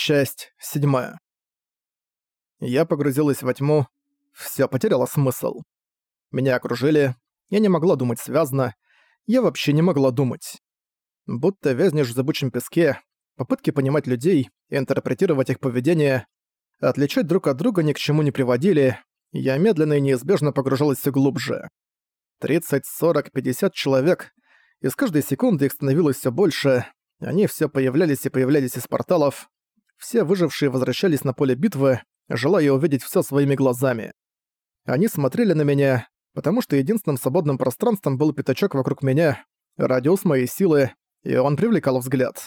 Часть седьмая. Я погрузилась во тьму, всё потеряло смысл. Меня окружили, я не могла думать связно, я вообще не могла думать. Будто вязнешь в зыбучем песке, попытки понимать людей, интерпретировать их поведение, отличать друг от друга ни к чему не приводили, я медленно и неизбежно погружалась всё глубже. 30, 40, 50 человек, и с каждой секунды их становилось всё больше, они все появлялись и появлялись из порталов, все выжившие возвращались на поле битвы, желая увидеть все своими глазами. Они смотрели на меня, потому что единственным свободным пространством был пятачок вокруг меня, радиус моей силы, и он привлекал взгляд.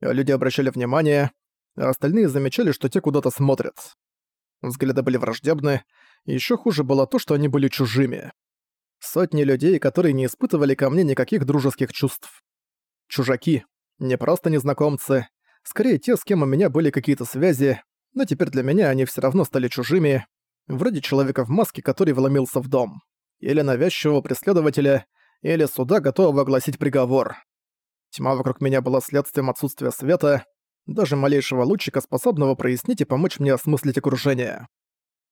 Люди обращали внимание, а остальные замечали, что те куда-то смотрят. Взгляды были враждебны, и ещё хуже было то, что они были чужими. Сотни людей, которые не испытывали ко мне никаких дружеских чувств. Чужаки, не просто незнакомцы, Скорее, те, с кем у меня были какие-то связи, но теперь для меня они все равно стали чужими, вроде человека в маске, который вломился в дом, или навязчивого преследователя, или суда, готового огласить приговор. Тьма вокруг меня была следствием отсутствия света, даже малейшего лучика, способного прояснить и помочь мне осмыслить окружение.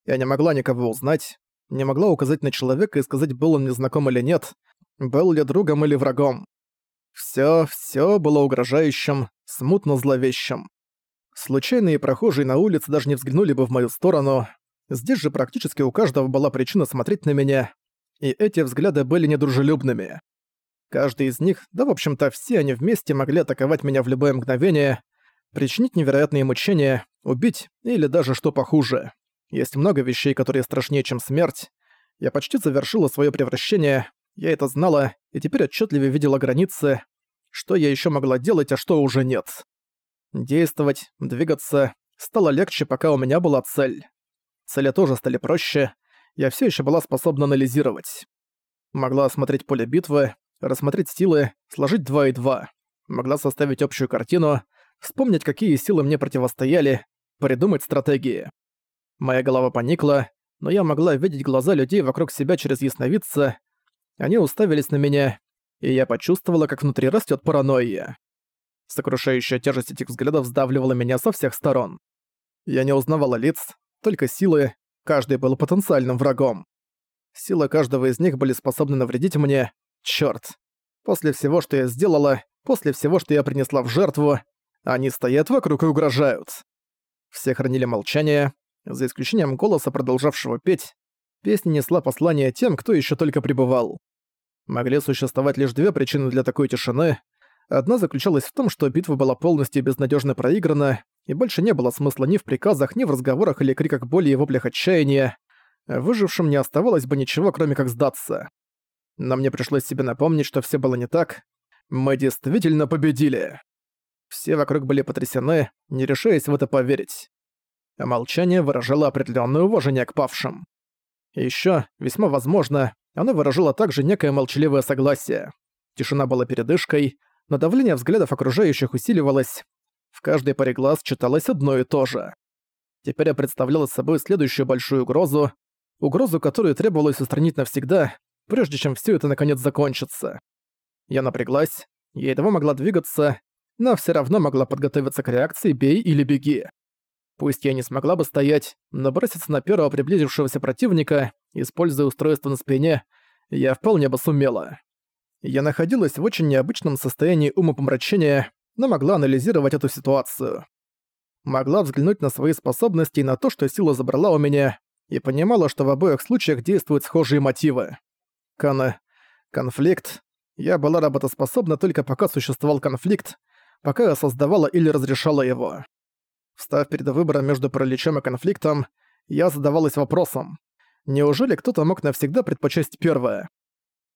Я не могла никого узнать, не могла указать на человека и сказать, был он мне знаком или нет, был ли другом или врагом. Всё, всё было угрожающим, смутно зловещим. Случайные прохожие на улице даже не взглянули бы в мою сторону. Здесь же практически у каждого была причина смотреть на меня, и эти взгляды были недружелюбными. Каждый из них, да в общем-то все они вместе могли атаковать меня в любое мгновение, причинить невероятные мучения, убить или даже что похуже. Есть много вещей, которые страшнее, чем смерть. Я почти завершила свое превращение, я это знала и теперь отчетливо видела границы, что я еще могла делать, а что уже нет. Действовать, двигаться стало легче, пока у меня была цель. Цели тоже стали проще, я все еще была способна анализировать. Могла осмотреть поле битвы, рассмотреть силы, сложить два и два. Могла составить общую картину, вспомнить, какие силы мне противостояли, придумать стратегии. Моя голова поникла, но я могла видеть глаза людей вокруг себя через ясновидца, они уставились на меня, и я почувствовала, как внутри растет паранойя. Сокрушающая тяжесть этих взглядов сдавливала меня со всех сторон. Я не узнавала лиц, только силы, каждый был потенциальным врагом. Силы каждого из них были способны навредить мне. Чёрт. После всего, что я сделала, после всего, что я принесла в жертву, они стоят вокруг и угрожают. Все хранили молчание, за исключением голоса, продолжавшего петь. Песня несла послание тем, кто еще только пребывал. Могли существовать лишь две причины для такой тишины. Одна заключалась в том, что битва была полностью безнадежно проиграна, и больше не было смысла ни в приказах, ни в разговорах или криках боли и воплях отчаяния. Выжившим не оставалось бы ничего, кроме как сдаться. Но мне пришлось себе напомнить, что все было не так. Мы действительно победили. Все вокруг были потрясены, не решаясь в это поверить. Молчание выражало определенное уважение к павшим. И ещё, весьма возможно, оно выражало также некое молчаливое согласие. Тишина была передышкой, но давление взглядов окружающих усиливалось. В каждой паре глаз читалось одно и то же. Теперь я представляла собой следующую большую угрозу, угрозу, которую требовалось устранить навсегда, прежде чем все это наконец закончится. Я напряглась, я едва могла двигаться, но все равно могла подготовиться к реакции «бей или беги». Пусть я не смогла бы стоять, но броситься на первого приблизившегося противника, используя устройство на спине, я вполне бы сумела. Я находилась в очень необычном состоянии умопомрачения, но могла анализировать эту ситуацию. Могла взглянуть на свои способности и на то, что сила забрала у меня, и понимала, что в обоих случаях действуют схожие мотивы. Кон... конфликт. Я была работоспособна только пока существовал конфликт, пока я создавала или разрешала его. Встав перед выбором между параличом и конфликтом, я задавалась вопросом, неужели кто-то мог навсегда предпочесть первое?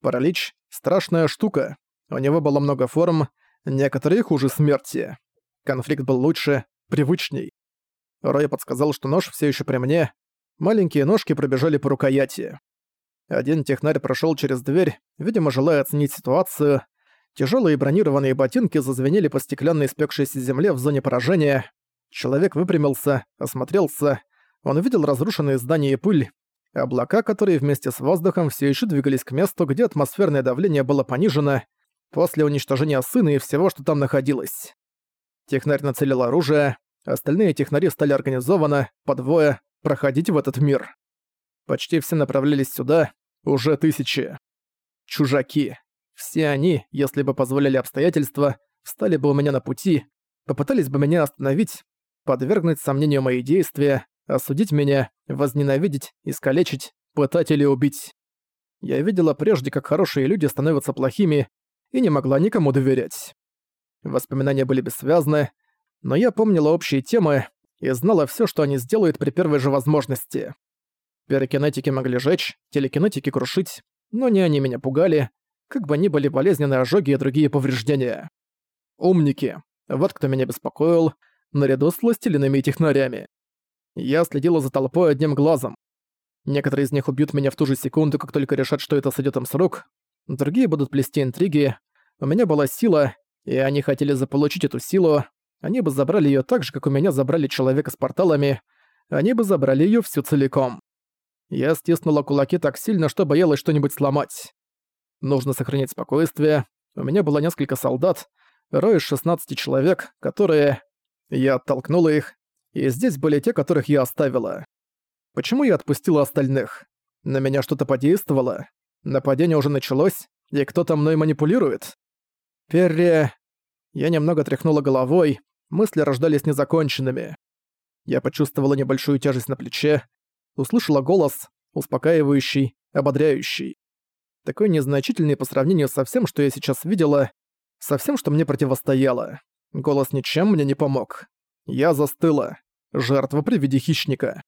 Паралич — страшная штука. У него было много форм, некоторые хуже смерти. Конфликт был лучше, привычней. Рой подсказал, что нож все еще при мне. Маленькие ножки пробежали по рукояти. Один технарь прошел через дверь, видимо, желая оценить ситуацию. Тяжелые бронированные ботинки зазвенели по стеклянной спекшейся земле в зоне поражения. Человек выпрямился, осмотрелся. Он увидел разрушенные здания и пыль, облака, которые вместе с воздухом все еще двигались к месту, где атмосферное давление было понижено после уничтожения сына и всего, что там находилось. Технарь нацелил оружие. Остальные технари стали организованно, по двое, проходить в этот мир. Почти все направлялись сюда, уже тысячи. Чужаки. Все они, если бы позволяли обстоятельства, встали бы у меня на пути, попытались бы меня остановить, подвергнуть сомнению мои действия, осудить меня, возненавидеть, искалечить, пытать или убить. Я видела прежде, как хорошие люди становятся плохими, и не могла никому доверять. Воспоминания были бессвязны, но я помнила общие темы и знала все, что они сделают при первой же возможности. Перекинетики могли жечь, телекинетики крушить, но не они меня пугали, как бы ни были болезненные ожоги и другие повреждения. Умники. Вот кто меня беспокоил, наряду с властелинами и технарями. Я следила за толпой одним глазом. Некоторые из них убьют меня в ту же секунду, как только решат, что это сойдёт им с рук. Другие будут плести интриги. У меня была сила, и они хотели заполучить эту силу. Они бы забрали её так же, как у меня забрали человека с порталами. Они бы забрали её всю целиком. Я стиснула кулаки так сильно, что боялась что-нибудь сломать. Нужно сохранять спокойствие. У меня было несколько солдат, рой из 16 человек, которые... Я оттолкнула их, и здесь были те, которых я оставила. Почему я отпустила остальных? На меня что-то подействовало? Нападение уже началось, и кто-то мной манипулирует? Перре... Я немного тряхнула головой, мысли рождались незаконченными. Я почувствовала небольшую тяжесть на плече, услышала голос, успокаивающий, ободряющий. Такой незначительный по сравнению со всем, что я сейчас видела, со всем, что мне противостояло. Голос ничем мне не помог. Я застыла. Жертва при виде хищника.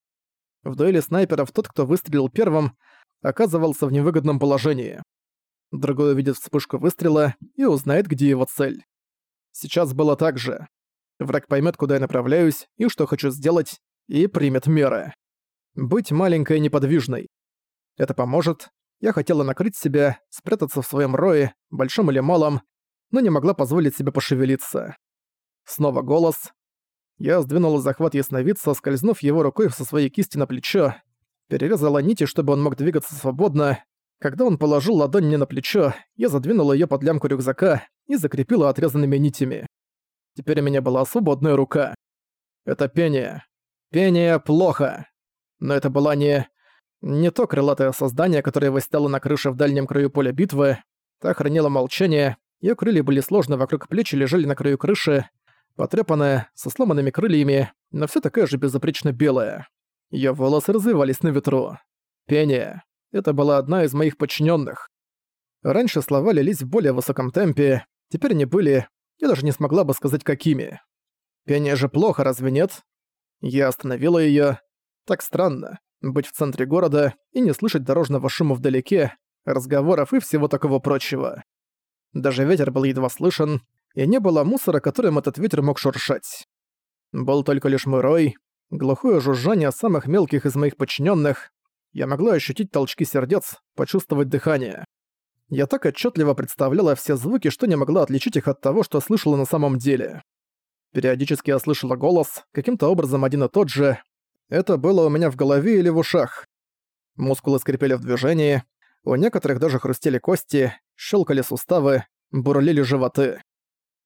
В дуэли снайперов тот, кто выстрелил первым, оказывался в невыгодном положении. Другой увидит вспышку выстрела и узнает, где его цель. Сейчас было так же. Враг поймет, куда я направляюсь и что хочу сделать, и примет меры. Быть маленькой и неподвижной. Это поможет. Я хотела накрыть себя, спрятаться в своем рое, большом или малом, но не могла позволить себе пошевелиться. Снова голос, я сдвинула захват ясновидца, скользнув его рукой со своей кисти на плечо, перерезала нити, чтобы он мог двигаться свободно. Когда он положил ладонь мне на плечо, я задвинула ее под лямку рюкзака и закрепила отрезанными нитями. Теперь у меня была свободная рука. Это пение. Пение плохо. Но это была не... Не то крылатое создание, которое восстало на крыше в дальнем краю поля битвы. Та хранила молчание, ее крылья были сложны вокруг плеч и лежали на краю крыши, потрёпанная, со сломанными крыльями, но всё такая же безупречно белая. Её волосы развивались на ветру. Пение. Это была одна из моих подчинённых. Раньше слова лились в более высоком темпе, теперь они были, я даже не смогла бы сказать какими. Пение же плохо, разве нет? Я остановила её. Так странно, быть в центре города и не слышать дорожного шума вдалеке, разговоров и всего такого прочего. Даже ветер был едва слышен, и не было мусора, которым этот ветер мог шуршать. Был только лишь мой рой, глухое жужжание самых мелких из моих подчиненных. Я могла ощутить толчки сердец, почувствовать дыхание. Я так отчетливо представляла все звуки, что не могла отличить их от того, что слышала на самом деле. Периодически я слышала голос, каким-то образом один и тот же. Это было у меня в голове или в ушах. Мускулы скрипели в движении, у некоторых даже хрустели кости, щелкали суставы, бурлили животы.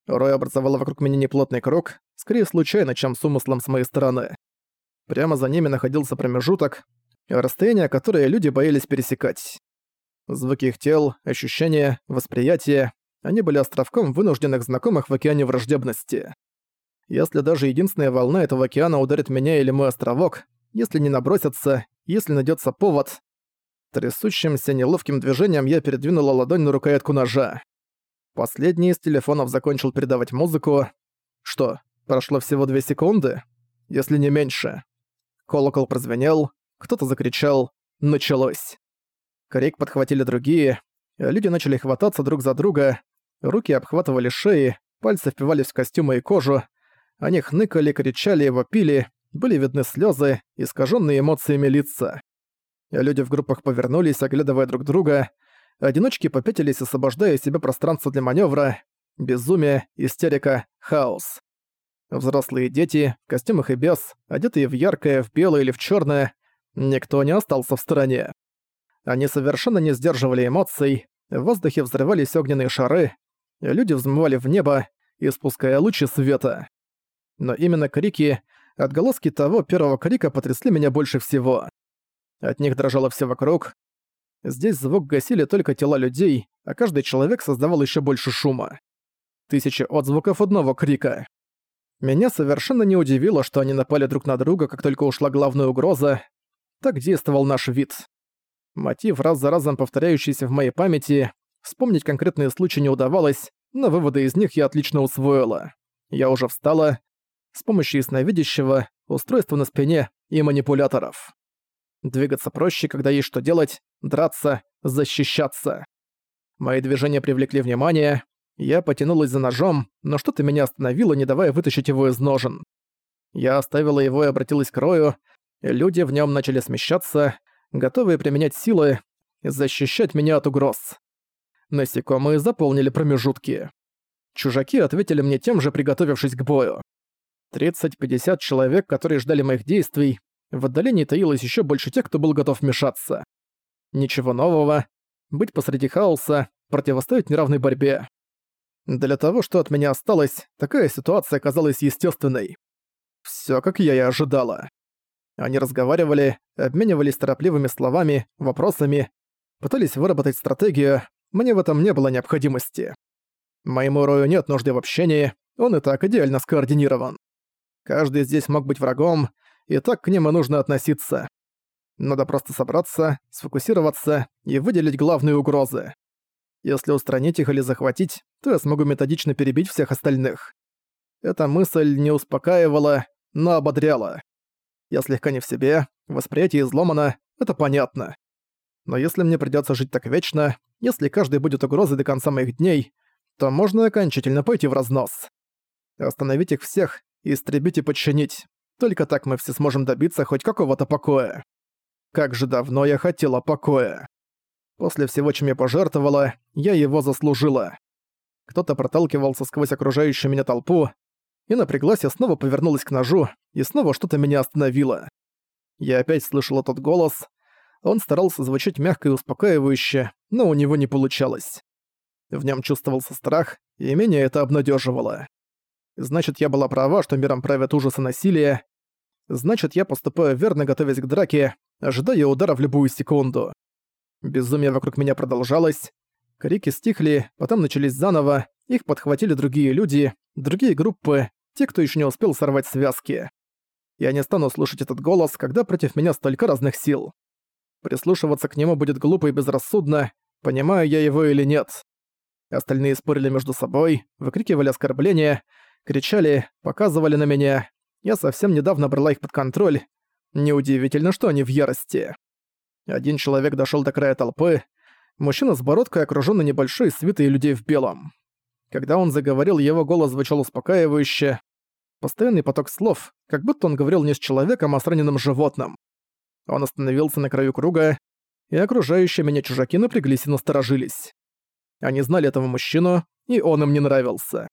Рой образовала вокруг меня неплотный круг, скорее случайно, чем с умыслом с моей стороны. Прямо за ними находился промежуток, расстояние, которое люди боялись пересекать. Звуки их тел, ощущения, восприятие — они были островком вынужденных знакомых в океане враждебности. Если даже единственная волна этого океана ударит меня или мой островок, если не набросятся, если найдется повод... Трясущимся неловким движением я передвинула ладонь на рукоятку ножа. Последний из телефонов закончил передавать музыку. Что, прошло всего две секунды? Если не меньше. Колокол прозвенел, кто-то закричал «Началось!». Крик подхватили другие, люди начали хвататься друг за друга, руки обхватывали шеи, пальцы впивались в костюмы и кожу, они хныкали, кричали вопили, были видны слезы, искаженные эмоциями лица. Люди в группах повернулись, оглядывая друг друга, Одиночки попятились, освобождая себе пространство для маневра. Безумие, истерика, хаос. Взрослые дети, в костюмах и без, одетые в яркое, в белое или в черное, никто не остался в стороне. Они совершенно не сдерживали эмоций, в воздухе взрывались огненные шары, люди взмывали в небо, испуская лучи света. но именно крики, отголоски того первого крика потрясли меня больше всего. От них дрожало все вокруг. Здесь звук гасили только тела людей, а каждый человек создавал еще больше шума. Тысячи отзвуков одного крика. Меня совершенно не удивило, что они напали друг на друга, как только ушла главная угроза. Так действовал наш вид. Мотив, раз за разом повторяющийся в моей памяти, вспомнить конкретные случаи не удавалось, но выводы из них я отлично усвоила. Я уже встала с помощью ясновидящего, устройства на спине и манипуляторов. Двигаться проще, когда есть что делать, драться, защищаться. Мои движения привлекли внимание, я потянулась за ножом, но что-то меня остановило, не давая вытащить его из ножен. Я оставила его и обратилась к Рою, люди в нем начали смещаться, готовые применять силы, защищать меня от угроз. Насекомые заполнили промежутки. Чужаки ответили мне тем же, приготовившись к бою. 30-50 человек, которые ждали моих действий, в отдалении таилось еще больше тех, кто был готов вмешаться. Ничего нового. Быть посреди хаоса, противостоять неравной борьбе. Для того, что от меня осталось, такая ситуация оказалась естественной. Всё, как я и ожидала. Они разговаривали, обменивались торопливыми словами, вопросами, пытались выработать стратегию, мне в этом не было необходимости. Моему Рою нет нужды в общении, он и так идеально скоординирован. Каждый здесь мог быть врагом, и так к ним и нужно относиться. Надо просто собраться, сфокусироваться и выделить главные угрозы. Если устранить их или захватить, то я смогу методично перебить всех остальных. Эта мысль не успокаивала, но ободряла. Я слегка не в себе, восприятие изломано, это понятно. Но если мне придётся жить так вечно, если каждый будет угрозой до конца моих дней, то можно окончательно пойти в разнос. Остановить их всех, истребить и подчинить. Только так мы все сможем добиться хоть какого-то покоя. Как же давно я хотела покоя. После всего, чем я пожертвовала, я его заслужила. Кто-то проталкивался сквозь окружающую меня толпу, и напряглась, я снова повернулась к ножу, и снова что-то меня остановило. Я опять слышала тот голос, он старался звучать мягко и успокаивающе, но у него не получалось. В нем чувствовался страх, и меня это обнадеживало. Значит, я была права, что миром правят ужасы насилия. Значит, я поступаю верно, готовясь к драке, ожидая удара в любую секунду. Безумие вокруг меня продолжалось. Крики стихли, потом начались заново, их подхватили другие люди, другие группы, те, кто еще не успел сорвать связки. Я не стану слушать этот голос, когда против меня столько разных сил. Прислушиваться к нему будет глупо и безрассудно, понимаю я его или нет. Остальные спорили между собой, выкрикивали оскорбления, кричали, показывали на меня. Я совсем недавно брала их под контроль. Неудивительно, что они в ярости. Один человек дошел до края толпы. Мужчина с бородкой, окружённый небольшой свитой людей в белом. Когда он заговорил, его голос звучал успокаивающе. Постоянный поток слов, как будто он говорил не с человеком, а с раненым животным. Он остановился на краю круга, и окружающие меня чужаки напряглись и насторожились. Они знали этого мужчину, и он им не нравился.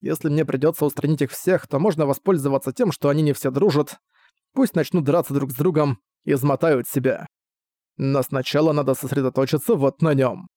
Если мне придётся устранить их всех, то можно воспользоваться тем, что они не все дружат. Пусть начнут драться друг с другом и измотают себя. Но сначала надо сосредоточиться вот на нём.